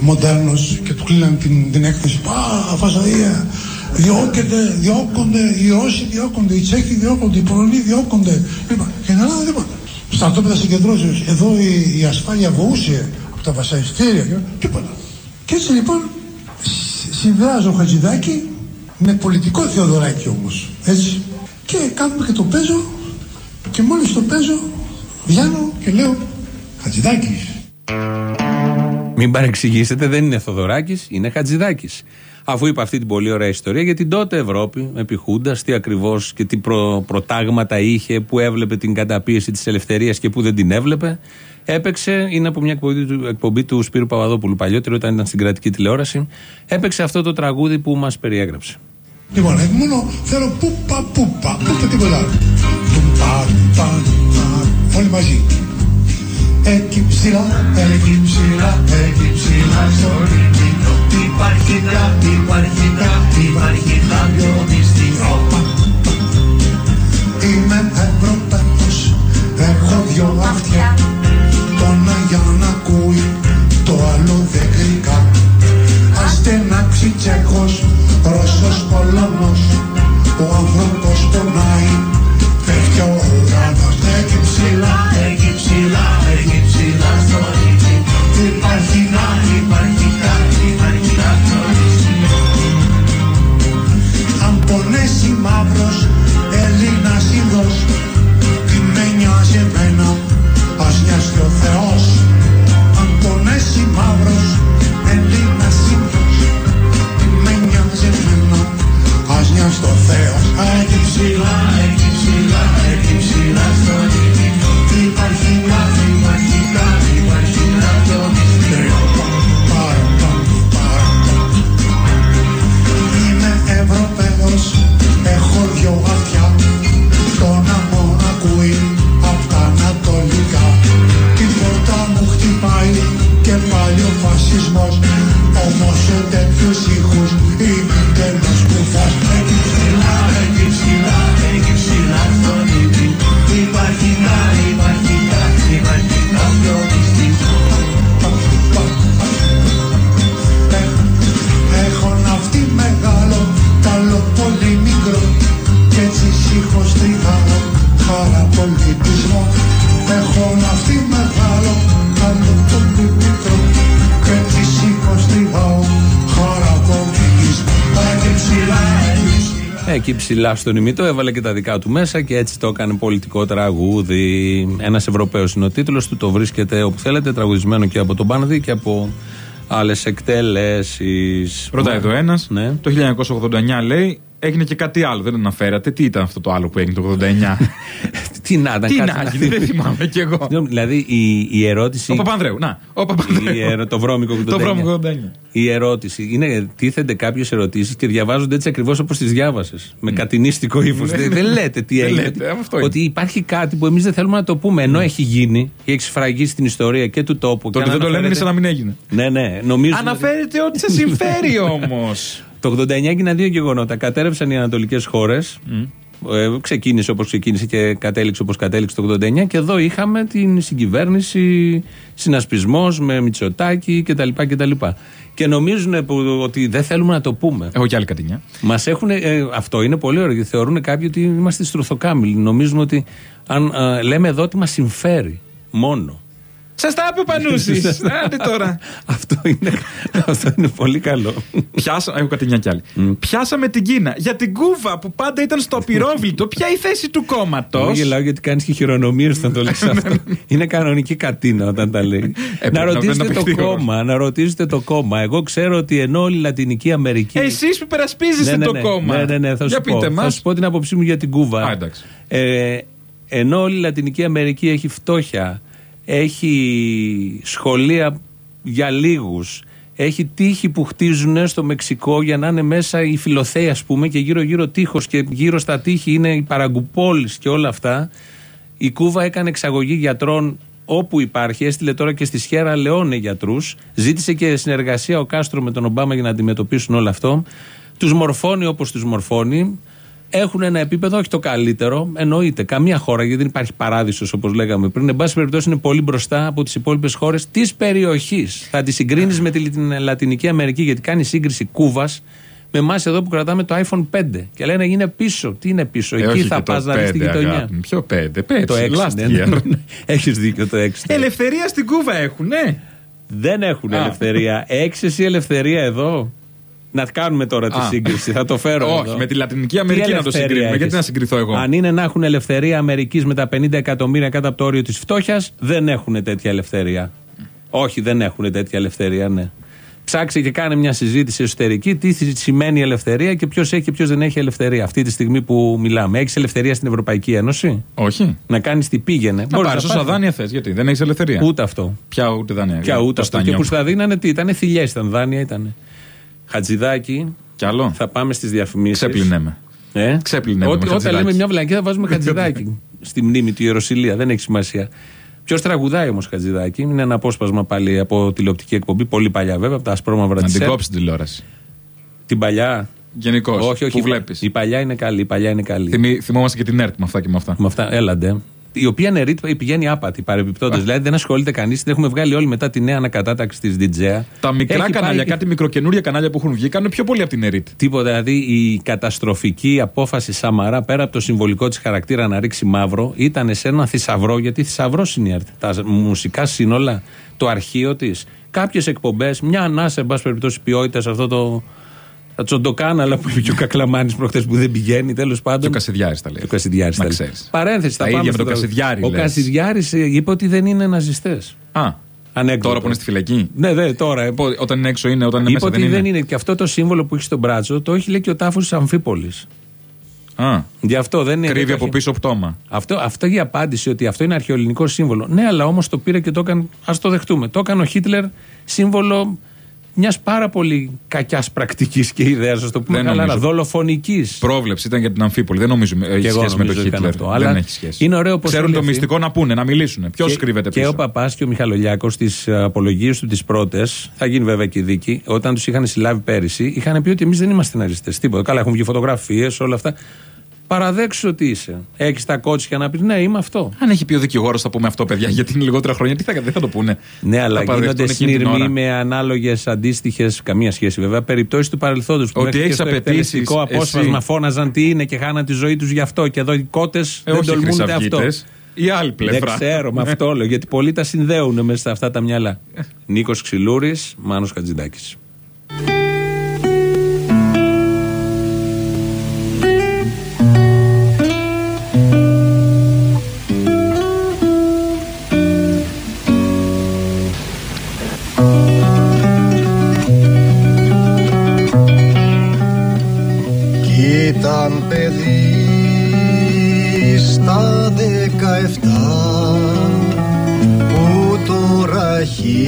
μοντέρνος και του κλείναν την, την έκθεση. Πα, φασαδία, διώκεται, διώκονται, οι Ρώσοι διώκονται, οι Τσέχοι διώκονται, οι Πολωνοί διώκονται. Λοιπόν, και στην Ελλάδα τίποτα. Στρατόπεδα συγκεντρώσεως. Εδώ η, η ασφάλεια βοούσε από τα βασανιστήρια. Τίποτα. Και έτσι λοιπόν συνδυάζω Χατζηδάκη με πολιτικό Θεοδωράκη όμως. Έτσι. Και κάνουμε και το παίζω και μόλις το παίζω βγαίνω και λέω Χατζηδάκης. Μην παρεξηγήσετε, δεν είναι Θοδωράκης, είναι Χατζηδάκης. Αφού είπα αυτή την πολύ ωραία ιστορία για την τότε Ευρώπη, επί τι ακριβώς και τι προ, προτάγματα είχε, που έβλεπε την καταπίεση της ελευθερίας και που δεν την έβλεπε. Έπαιξε, είναι από μια εκπομπή του, εκπομπή του Σπύρου Παπαδόπουλου παλιότερο, όταν ήταν στην κρατική τηλεόραση. Έπαιξε αυτό το τραγούδι που μας περιέγραψε. Λοιπόν, μόνο θέλω πούπα πούπα, πούπα τίποτα άλλο. Όλοι μαζί. Εκεί ψηλά, εκεί ψηλά, εκεί ψηλά στο λιμνικό Υπάρχει κάτι, υπάρχει κάτι, υπάρχει κάποιο μυστικό Είμαι Ευρωπαίος, έχω δυο αυτιά. Το ένα για να ακούει, το άλλο δεν γλυκά. Αστενάξει Τσέχος, Ρώσος, Πολωνός Ο άνθρωπος πονάει, πέφτει ο ουρανός Εκεί ψηλά, εκεί ψηλά, εκεί ψηλά στο ήλιο Υπάρχει κάτι, υπάρχει κάτι, υπάρχει κάποιο μυστικό Αν πονέσει μαύρος, Έλληνας Ινδός Τι με νοιάζει εμένα, ας νοιάζει ο Θεός Αν πονέσει μαύρος, Έλληνας Ινδός Τι με νοιάζει εμένα, ας νοιάζει ο Θεός Εκεί ψηλά, εκεί ψηλά, ψηλά Εκεί ψηλά στον ημιτό έβαλε και τα δικά του μέσα και έτσι το έκανε πολιτικό τραγούδι. Ένας Ευρωπαίος είναι ο τίτλος του, το βρίσκεται όπου θέλετε, τραγουδισμένο και από τον Πάνδη και από άλλες εκτελέσεις. Ρωτάει εδώ ένας. Ναι. Το 1989 λέει έγινε και κάτι άλλο. Δεν αναφέρατε. Τι ήταν αυτό το άλλο που έγινε το 89. Τι να ήταν, Τι κάτι να να γίνει, δεν θυμάμαι κι εγώ. Δηλαδή η, η ερώτηση. Ο Παπανδρέου. Να, ο Παπανδρέου. η ερω- το βρώμικο 89. Το βρώμικο 89. Η ερώτηση είναι, τίθενται κάποιες ερωτήσεις και διαβάζονται έτσι ακριβώς όπως τις διάβασες. Με κατηνίστικο ύφος. Ναι, δεν, ναι. δεν λέτε τι Δεν έγινε. λέτε, αυτό είναι. ότι υπάρχει κάτι που εμείς δεν θέλουμε να το πούμε ενώ έχει γίνει και έχει σφραγίσει την ιστορία και του τόπου. Το και ότι αν δεν το λέμε είναι αναφέρεται- σαν να μην έγινε. Ναι, ναι. Νομίζουμε ότι- Αναφέρεται ότι σα συμφέρει όμως. Το 89 έγιναν δύο γεγονότα. Κατέρευσαν οι ανατολικές χώρες. Ε, ξεκίνησε όπως ξεκίνησε και κατέληξε όπως κατέληξε το 89 και εδώ είχαμε την συγκυβέρνηση, συνασπισμός με Μητσοτάκη κτλ. κτλ. Και νομίζουν που- ότι δεν θέλουμε να το πούμε. Έχω κι άλλη κατηνιά. Μας έχουν. Ε, αυτό είναι πολύ ωραίο. γιατί Θεωρούν κάποιοι ότι είμαστε στρουθοκάμιλοι. Νομίζουμε ότι αν ε, λέμε εδώ ότι μας συμφέρει μόνο. Σας τα είπε ο Πανούσης. Άντε τώρα. αυτό, είναι, αυτό είναι πολύ καλό. Πιάσα, έχω κάτι μια κι άλλη. Πιάσαμε την Κίνα. Για την Κούβα που πάντα ήταν στο πυρόβλητο, ποια η θέση του κόμματος; Εγώ γελάω γιατί κάνεις και χειρονομίες όταν το λες αυτό. είναι κανονική κατίνα όταν τα λέει. Ε, να πρέπει να- ρωτήσετε να το παιχτεί ο κόμμα. Να ρωτήσετε το κόμμα. Εγώ ξέρω ότι ενώ όλη η Λατινική Αμερική. Εσείς που περασπίζεστε ναι, το ναι, κόμμα. Ναι, ναι, ναι, θα Για σου, πω. πείτε θα μας. σου πω την άποψή μου για την Κούβα. Α, εντάξει. Ε, ενώ όλη η Λατινική Αμερική έχει φτώχεια, έχει σχολεία για λίγους, έχει τείχη που χτίζουν στο Μεξικό για να είναι μέσα οι φιλοθέοι ας πούμε και γύρω γύρω τείχος και γύρω στα τείχη είναι οι παραγκουπόλεις και όλα αυτά. Η Κούβα έκανε εξαγωγή γιατρών όπου υπάρχει, έστειλε τώρα και στη Σιέρα Λεόνε γιατρούς. Ζήτησε και συνεργασία ο Κάστρο με τον Ομπάμα για να αντιμετωπίσουν όλο αυτό. Τους μορφώνει όπως τους μορφώνει. Έχουν ένα επίπεδο, όχι το καλύτερο, εννοείται. Καμία χώρα, γιατί δεν υπάρχει παράδεισος όπως λέγαμε πριν. Εν πάση περιπτώσει, είναι πολύ μπροστά από τις υπόλοιπες χώρες της περιοχής. Θα τη συγκρίνεις με τη Λατιν- Λατινική Αμερική, γιατί κάνει σύγκριση Κούβας με εμάς εδώ που κρατάμε το iPhone 5. Και λένε είναι πίσω. Τι είναι πίσω, Ε, εκεί όχι θα και το πας να δεις τη πέντε, γειτονιά. αγάπη μου. Ποιο πέντε, πέντε. Το 6. last Ναι, year. ναι, ναι. Έχεις δίκιο το 6. Ελευθερία στην Κούβα έχουν, ναι. Δεν έχουν Α. ελευθερία. Έχει εσύ ελευθερία εδώ. Να κάνουμε τώρα τη Α. σύγκριση. Θα το φέρω. Όχι, εδώ. με τη Λατινική Τι Αμερική να το ελευθερία συγκρίνουμε. έχεις; Γιατί να συγκριθώ εγώ; Αν είναι να έχουν ελευθερία Αμερικής με τα 50 εκατομμύρια κάτω από το όριο της φτώχειας, δεν έχουν τέτοια ελευθερία. Όχι, δεν έχουν τέτοια ελευθερία, ναι. Ψάξε και κάνε μια συζήτηση εσωτερική τι σημαίνει ελευθερία και ποιος έχει και ποιος δεν έχει ελευθερία αυτή τη στιγμή που μιλάμε. Έχεις ελευθερία στην Ευρωπαϊκή Ένωση; Όχι. Να κάνεις τι πήγαινε. Να Μπορείς πάρεις όσα πάρεις. δάνεια θες. Γιατί δεν έχεις ελευθερία. Ούτε αυτό. Πια ούτε δάνεια. Πια ούτε Το αυτό. Και στάνιο. που στα δίνανε τι ήταν, θηλιές ήταν, δάνεια ήταν. Χατζηδάκι, Κι άλλο. θα πάμε στις διαφημίσεις. Ξέπλυνε με. Ε; Ξέπλυνε με Ό,τι- με Όταν Χατζηδάκη. λέμε μια βλακία θα βάζουμε χατζηδάκι στη μνήμη του Ιεροσιλία. Δεν έχει σημασία. Ποιος τραγουδάει όμως Χατζηδάκι. Είναι ένα απόσπασμα πάλι από τηλεοπτική εκπομπή. Πολύ παλιά βέβαια, από τα ασπρόμαυρα Να τη την ΕΡΤ. κόψεις την τηλεόραση. Την παλιά; Γενικώς. όχι, όχι. Που η- βλέπεις. Η παλιά είναι καλή. Η παλιά είναι καλή. Θυμή, θυμόμαστε και την ΕΡΤ με αυτά και με αυτά. Με αυτά, έλαντε. Η οποία είναι ρίτ, πηγαίνει άπατη παρεμπιπτόντως. Δηλαδή δεν ασχολείται κανείς. Την έχουμε βγάλει όλοι μετά τη νέα ανακατάταξη της Διτζέα. Τα μικρά Έχει κανάλια, πάει- κάτι μικροκαινούρια κανάλια που έχουν βγει, κάνουν πιο πολύ από την ΕΡΤ. Τίποτα. Δηλαδή η καταστροφική απόφαση Σαμαρά πέρα από το συμβολικό της χαρακτήρα να ρίξει μαύρο ήταν σε ένα θησαυρό. Γιατί θησαυρός είναι η ΕΡΤ. Τα μουσικά σύνολα, το αρχείο της, κάποιες εκπομπές, μια ανάσα, εν πάση περιπτώσει, ποιότητας σε αυτό το. Τα τσοντοκάναλα που είπε και ο Κακλαμάνης προχθές που δεν πηγαίνει, τέλος πάντων. Και ο Κασιδιάρης τα λέει. Και ο Κασιδιάρης Να τα λέει. ξέρεις. Παρένθεση, Τα θα ίδια πάμε με στο τον τραγούδι. Κασιδιάρη, Ο λες. Κασιδιάρης είπε ότι δεν είναι ναζιστές. Α, Ανέκδοτο. τώρα που είναι στη φυλακή. Ναι, ναι, τώρα. ε, Πο- Όταν είναι έξω είναι, όταν είναι Είπε μέσα ότι δεν δεν είναι. είναι. Και αυτό το σύμβολο που έχει στον μπράτσο το έχει λέει και ο τάφος τη Αμφίπολης. Α, Γι' αυτό δεν είναι. κρύβει δεν το από έχει- πίσω πτώμα. Αυτό, αυτό η απάντηση ότι αυτό είναι αρχαιοελληνικό σύμβολο. Ναι, αλλά όμως το πήρε και το έκανε. Α το δεχτούμε. Το έκανε ο Χίτλερ σύμβολο μιας πάρα πολύ κακιάς πρακτικής και ιδέας, ας το πούμε Δεν καλά, νομίζω. δολοφονικής. Πρόβλεψη ήταν για την Αμφίπολη. Δεν νομίζω έχει Και εγώ σχέση με τον νομίζω ήταν Χίτλερ. αυτό. Αλλά Δεν έχει σχέση. είναι ωραίο πως Ξέρουν όλοι το αυτοί- μυστικό να πούνε, να μιλήσουν. Ποιος κρύβεται και πίσω; ο Παπάς και ο Μιχαλολιάκος στι απολογίες του τις πρώτες, θα γίνει βέβαια και η δίκη, όταν τους είχαν συλλάβει πέρυσι, είχαν πει ότι εμείς δεν είμαστε αριστέ. Τίποτα. Καλά, έχουν βγει φωτογραφίες, όλα αυτά. Παραδέξου ότι είσαι. Έχεις τα κότσια να πεις ναι, είμαι αυτό. Αν έχει πει ο δικηγόρος, θα πούμε αυτό, παιδιά, γιατί είναι λιγότερα χρόνια, τι θα, δεν θα το πούνε. Ναι, αλλά Θα παραδεχτούν γίνονται εκείνη την συνειρμοί ώρα. με ανάλογες αντίστοιχες, καμία σχέση βέβαια, περιπτώσεις του παρελθόντος. Ότι έχεις απαιτήσεις, απόσπασμα εσύ. φώναζαν τι είναι και χάναν τη ζωή τους γι' αυτό. Και εδώ οι κότες Ε, δεν όχι οι τολμούν ούτε αυτό. χρυσαυγίτες, Η άλλη πλευρά. Δεν ξέρω, με αυτό λέω, γιατί πολλοί τα συνδέουν μέσα σε αυτά τα μυαλά. Νίκος Ξυλούρης, Μάνος Χατζηδάκης. Ήταν παιδί στα δεκαεφτά που τώρα έχει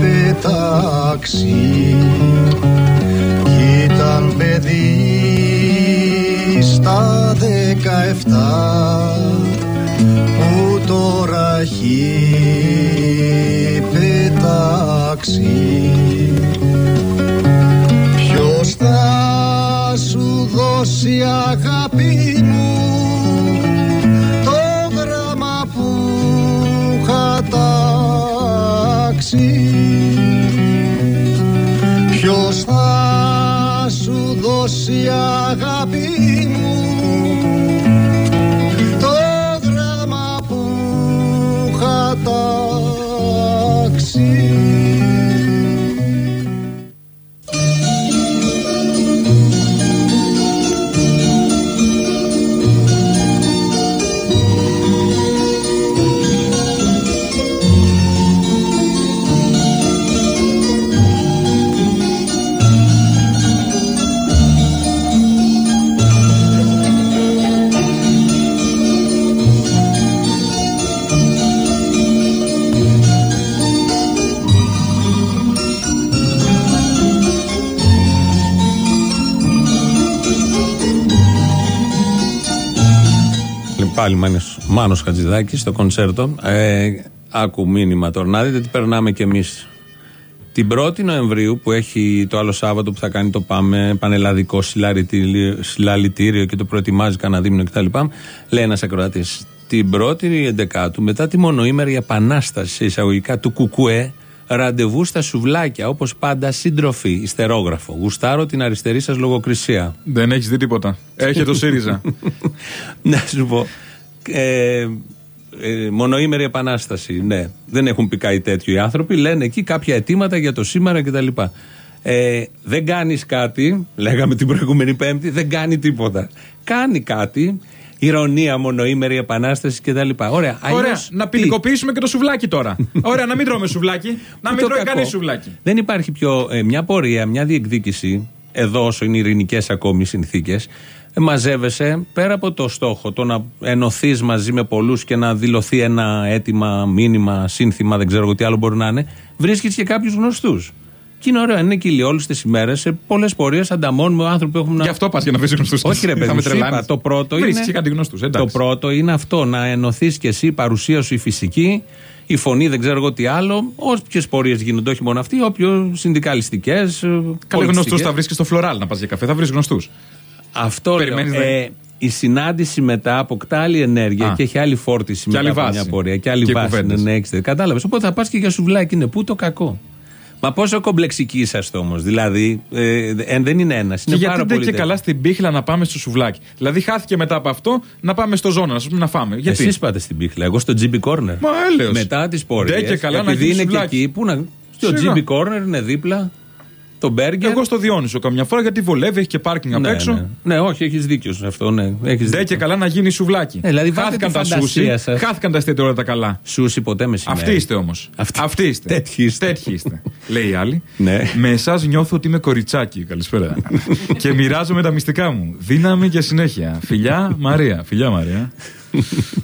πετάξει Κι ήταν παιδί στα δεκαεφτά που τώρα έχει πετάξει δώσει αγάπη Μάνος, Μάνος Χατζηδάκης στο κονσέρτο. Ε, άκου μήνυμα τώρα. Να δείτε τι περνάμε κι εμείς. Την 1η Νοεμβρίου που έχει το άλλο Σάββατο που θα κάνει το ΠΑΜΕ πανελλαδικό συλλαλητήριο, συλλαλητήριο και το προετοιμάζει κανένα δίμηνο κτλ. Λέει ένας ακροατής. Την 1η Εντεκάτου μετά τη μονοήμερη επανάσταση σε εισαγωγικά του Κουκουέ ραντεβού στα σουβλάκια όπως πάντα συντροφή, ιστερόγραφο. Γουστάρω την αριστερή σας λογοκρισία. Δεν έχεις δει τίποτα. Έχει το ΣΥΡΙΖΑ. Να σου πω. Ε, ε, μονοήμερη επανάσταση. Ναι, δεν έχουν πει κάτι τέτοιο οι άνθρωποι. Λένε εκεί κάποια αιτήματα για το σήμερα κτλ. Ε, δεν κάνεις κάτι, λέγαμε την προηγούμενη Πέμπτη, δεν κάνει τίποτα. Κάνει κάτι, ηρωνία, μονοήμερη επανάσταση κτλ. Ωραία, Ωραία. αλλιώς Να τι; ποινικοποιήσουμε και το σουβλάκι τώρα. Ωραία, να μην τρώμε σουβλάκι. Να μην Το τρώει κακό. κανεί σουβλάκι. Δεν υπάρχει πιο. ε, μια πορεία, μια διεκδίκηση, εδώ όσο είναι ειρηνικές ακόμη συνθήκες, μαζεύεσαι πέρα από το στόχο, το να ενωθείς μαζί με πολλούς και να δηλωθεί ένα αίτημα, μήνυμα, σύνθημα, δεν ξέρω εγώ τι άλλο μπορεί να είναι, βρίσκεις και κάποιους γνωστούς. Και είναι ωραίο, είναι κύλοι όλες τις ημέρες σε πολλές πορείες ανταμώνουμε άνθρωποι που έχουν. Γι' αυτό πας για να βρεις γνωστούς. Όχι, ρε παιδί, μου, σου είπα, το πρώτο είναι. Βρίσκει κάτι γνωστούς. Το πρώτο είναι αυτό, να ενωθείς κι εσύ, η παρουσία σου η φυσική, η φωνή, δεν ξέρω εγώ τι άλλο. Όποιες πορείες γίνονται, όχι μόνο αυτοί, όποιο συνδικαλιστικές. Καλή γνωστού θα βρει και στο φλωράλ να πας για καφέ. Θα βρεις γνωστούς. Αυτό λέω. Περιμένεις, ναι. Ε, η συνάντηση μετά αποκτά άλλη ενέργεια Α. και έχει άλλη φόρτιση Και μετά άλλη από βάση. μια πορεία. Και άλλη Και βάση. Ναι, κουβέντες. ναι, έχεις- Κατάλαβες. Οπότε θα πας και για σουβλάκι. Είναι πού το κακό. Μα πόσο κομπλεξικοί είσαστε όμως. Δηλαδή, ε, ε, δεν είναι ένας. Και Είναι γιατί πάρα δεν πολύ και τέτοιο. καλά στην πίχλα να πάμε στο σουβλάκι. Δηλαδή χάθηκε μετά από αυτό να πάμε στο ζώνα, να πούμε να φάμε. Γιατί; Εσείς πάτε στην πίχλα. Εγώ στο GB Corner. Μα έλεος. Μετά τις πορείες. Ντε και καλά να επειδή γίνει είναι και σουβλάκι. εκεί που να. Στο Σιγά. GB Corner είναι δίπλα. Το μπέργκερ. Εγώ στο Διόνυσο καμιά φορά γιατί βολεύει, έχει και πάρκινγκ απ' ναι, έξω. ναι. ναι, όχι, έχεις δίκιο σε αυτό. Ναι, έχεις Ντε δίκιο. και καλά να γίνει σουβλάκι. Ε, δηλαδή, βάλτε χάθηκαν τη τα φαντασία σούσι, σας. χάθηκαν τα εστιατόρια τα καλά. Σούσι ποτέ μεσημέρι. Αυτοί είστε όμως. Αυτοί- Αυτοί είστε. Τέτοιοι είστε. Τέτοιοι είστε. Λέει η άλλη. Ναι. Με εσάς νιώθω ότι είμαι κοριτσάκι. Καλησπέρα. και μοιράζομαι τα μυστικά μου. Δύναμη και συνέχεια. Φιλιά Μαρία. Φιλιά Μαρία.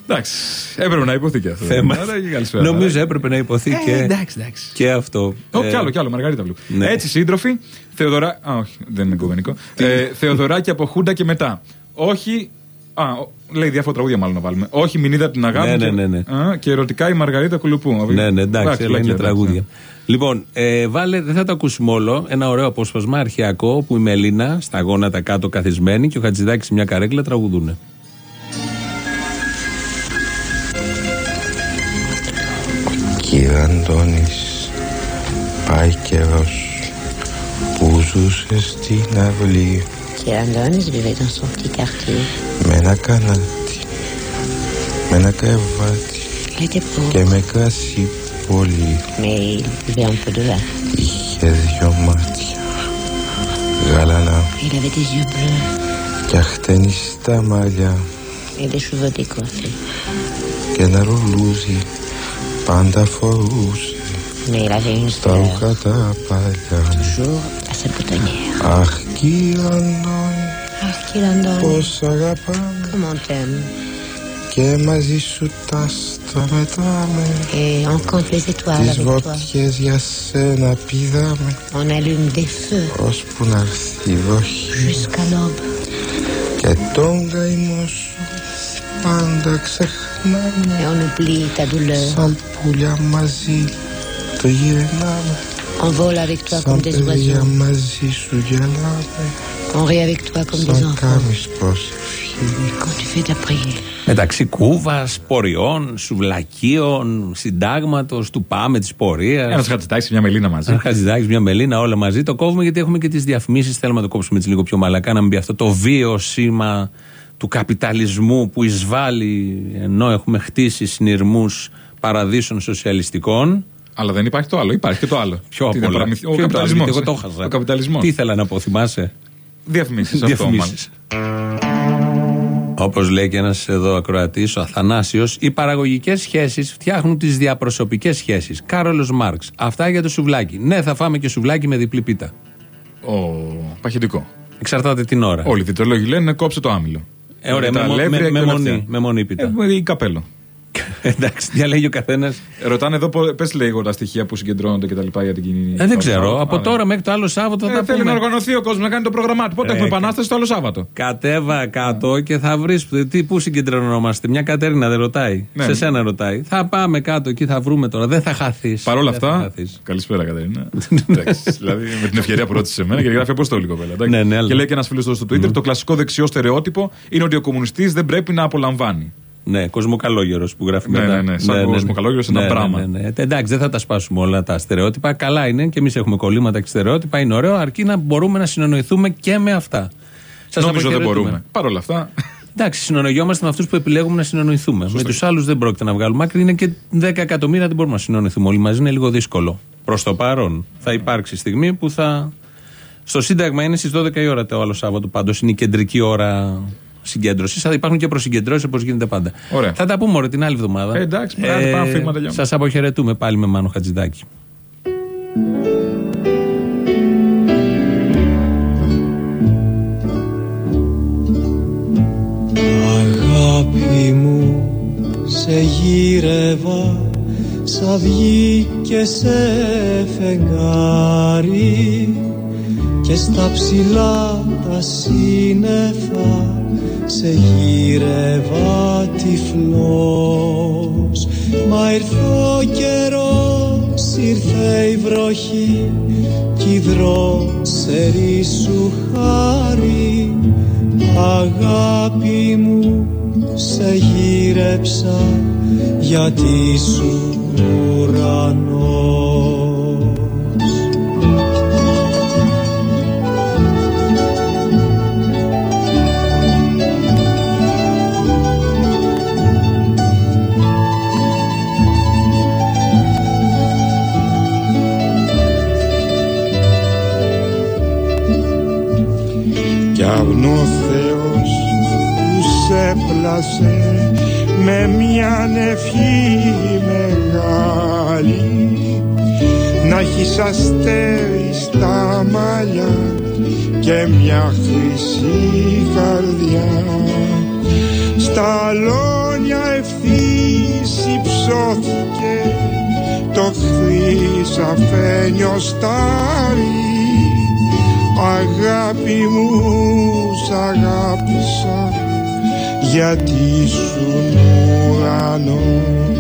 Εντάξει. Έπρεπε να υποθεί και αυτό. Θέμα. Άρα και καλησπέρα. Νομίζω έπρεπε να υποθεί Ε, και, εντάξει, εντάξει. και αυτό. Ω, Ε, κι άλλο, κι άλλο, Μαργαρίτα Βλου. ναι. Έτσι, σύντροφοι, Θεοδωρά. Α, όχι, δεν είναι κομμενικό. Ε, Θεοδωράκι από Χούντα και μετά. Όχι. Α, ο- λέει διάφορα τραγούδια μάλλον να βάλουμε. Όχι, μην είδα την αγάπη. Ναι, και, ναι, ναι, ναι. Α, και ερωτικά η Μαργαρίτα Κουλουπού. Ναι, ναι, εντάξει, αλλά πλακία, είναι εντάξει, τραγούδια. ναι. Λοιπόν, ε, βάλε, δεν θα το ακούσουμε όλο. Ένα ωραίο απόσπασμα αρχαιακό που η Μελίνα στα γόνατα κάτω καθισμένη και ο Χατζηδάκης σε μια καρέκλα τραγουδούνε. Αντώνης, πάει καιρός που ζούσε στην αυλή Qui Andonne vivait dans son petit quartier. με ένα κανάτι, με ένα κρεβάτι Il était pauvre, και με κρασί πολύ. mais il buvait un peu de vin. Είχε δυο μάτια, γαλανά Il avait des yeux bleus και αχτενιστά μαλλιά et des cheveux décoiffés. και ένα ρουλούζι πάντα φορούσε. Mais il avait une στα fleur, ρούχα τα παλιά. toujours à sa boutonnière. Αχ κύριε Αντώνη, Ah, qu'il Andonne, πώς αγαπάμε. Comment t'aimes και μαζί σου τα άστρα μετράμε Et on compte les étoiles Τις avec toi. βότιες για σένα πηδάμε. On allume des feux. Ώσπου να έρθει η βροχή. Jusqu'à l'aube. και τον καημό σου πάντα ξεχνάμε Et on oublie ta douleur. σαν πουλιά μαζί το γυρνάμε On vole avec toi σαν comme des παιδιά oiseaux. μαζί σου γελάμε On rit avec toi comme des σαν enfants. κάνεις προσευχή Quand tu fais ta prière. Μεταξύ κούβας, πορεών, σουβλακίων, συντάγματος, του πάμε της πορείας. Ένας χατζητάκι σε μια μελίνα μαζί. Ένας χατζηδάκι, μια μελίνα, όλα μαζί. Το κόβουμε γιατί έχουμε και τις διαφημίσεις. Θέλουμε να το κόψουμε έτσι λίγο πιο μαλακά, να μην μπει αυτό το βίο σήμα του καπιταλισμού που εισβάλλει ενώ έχουμε χτίσει συνειρμούς παραδείσων σοσιαλιστικών. Αλλά δεν υπάρχει το άλλο. Υπάρχει και το άλλο. Ποιο Τι απ' να όλα; παραμυθ- Ο Ποιο το άλλο, καπιταλισμός. γιατί εγώ το έχασα. Ο καπιταλισμός. Τι ήθελα να πω, θυμάσαι; Διαφημίσεις αυτό μάλλον. Διαφημίσεις. Όπως λέει και ένας εδώ ακροατής, ο Αθανάσιος, οι παραγωγικές σχέσεις φτιάχνουν τις διαπροσωπικές σχέσεις. Κάρολος Μάρξ. Αυτά για το σουβλάκι. Ναι, θα φάμε και σουβλάκι με διπλή πίτα. Ο παχυντικό. Εξαρτάται την ώρα. Όλοι οι διτρολόγοι λένε κόψε το άμυλο. Ε, ωραία, Τα με, μο- αλεύρια με, και με όλα μονή, αυτά. με μονή πίτα. Ε, ή καπέλο. Εντάξει, διαλέγει ο καθένας. Ρωτάνε εδώ πες λίγο τα στοιχεία που συγκεντρώνονται και τα λοιπά για την κοινή. Ε, δεν ξέρω. Από Α, ναι. τώρα μέχρι το άλλο Σάββατο θα Ε, τα θέλει πούμε. να οργανωθεί ο κόσμος να κάνει το πρόγραμμά του. Πότε Ε, έχουμε κα- επανάσταση το άλλο Σάββατο. Κατέβα κάτω και θα βρει. Τι, πού συγκεντρωνόμαστε; Μια Κατέρινα δεν ρωτάει. Ναι. Σε σένα ρωτάει. Θα πάμε κάτω εκεί, θα βρούμε τώρα. Δεν θα χαθείς. Παρ' όλα αυτά. Καλησπέρα, Κατερίνα. Εντάξει, δηλαδή με την ευκαιρία που ρώτησε εμένα και γράφει Αποστόλη κοπέλα. εντάξει. Ναι, ναι, αλλά- Και λέει και ένας φίλος στο Twitter: Το κλασικό δεξιό στερεότυπο είναι ότι ο κομμουνιστής δεν πρέπει να απολαμβάνει. Ναι, κοσμοκαλόγερος που γράφει Ναι, μετά. ναι, ναι, σαν κοσμοκαλόγερος ένα πράγμα. Ναι, ναι, ναι. Ε, Εντάξει, δεν θα τα σπάσουμε όλα τα στερεότυπα. Καλά είναι και εμείς έχουμε κολλήματα και στερεότυπα. Είναι ωραίο, αρκεί να μπορούμε να συνεννοηθούμε και με αυτά. Σας Νομίζω δεν αποχαιρετούμε. μπορούμε. Παρ' όλα αυτά. Εντάξει, συνεννοιόμαστε με αυτούς που επιλέγουμε να συνεννοηθούμε. Με τους άλλους δεν πρόκειται να βγάλουμε άκρη. Είναι και 10 εκατομμύρια, δεν μπορούμε να συνεννοηθούμε όλοι μαζί. Είναι λίγο δύσκολο. Προς το παρόν θα υπάρξει στιγμή που θα. Στο Σύνταγμα είναι στις 12 η ώρα το άλλο Σάββατο πάντως. Είναι η κεντρική ώρα συγκέντρωση. Θα υπάρχουν και προσυγκεντρώσεις όπως γίνεται πάντα. Ωραία. Θα τα πούμε ωραία την άλλη εβδομάδα. Ε, εντάξει, πάμε, πάμε, φύγουμε, τελειώνουμε. Σας αποχαιρετούμε πάλι με Μάνο Χατζηδάκη. Αγάπη μου σε γύρευα σαν αυγή και σε φεγγάρι και στα ψηλά τα σύννεφα σε γύρευα τυφλός. Μα ήρθε ο καιρός ήρθε η βροχή κι η δρόσερη σου χάρη. Αγάπη μου σε γύρεψα γιατί σου ουρανός Κι αν ο Θεός που σε πλάσε με μια ευχή μεγάλη. Να έχεις αστέρι στα μαλλιά και μια χρυσή καρδιά. Στα αλόνια ευθύς υψώθηκε το χρυσαφένιο στάρι Αγάπη μου σ' αγάπησα γιατί σου ουρανός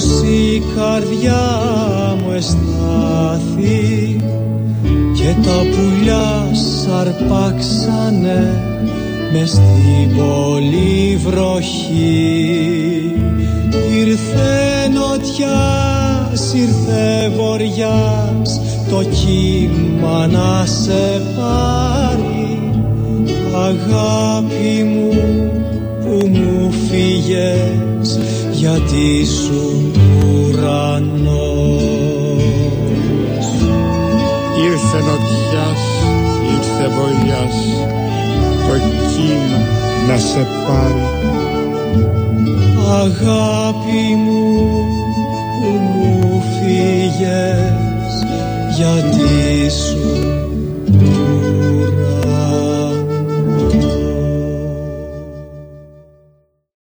πως η καρδιά μου εστάθη και τα πουλιά σαρπάξανε μες στην πολύ βροχή. Ήρθε νοτιάς, ήρθε βοριάς το κύμα να σε πάρει. Αγάπη μου που μου φύγες γιατί σου ουρανός. Ήρθε νοτιάς, ήρθε βολιάς το κύμα να σε πάρει. Αγάπη μου που μου φύγες γιατί σου